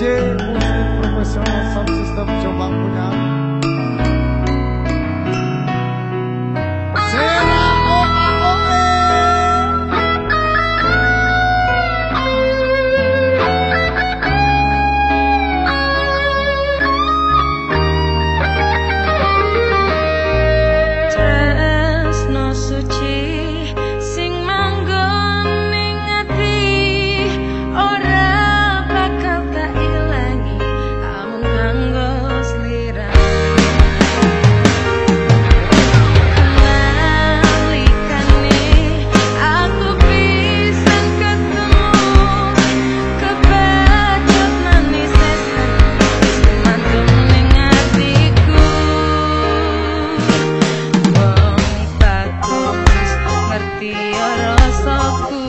Cik, mungkin profesional sampai sistem com punya saku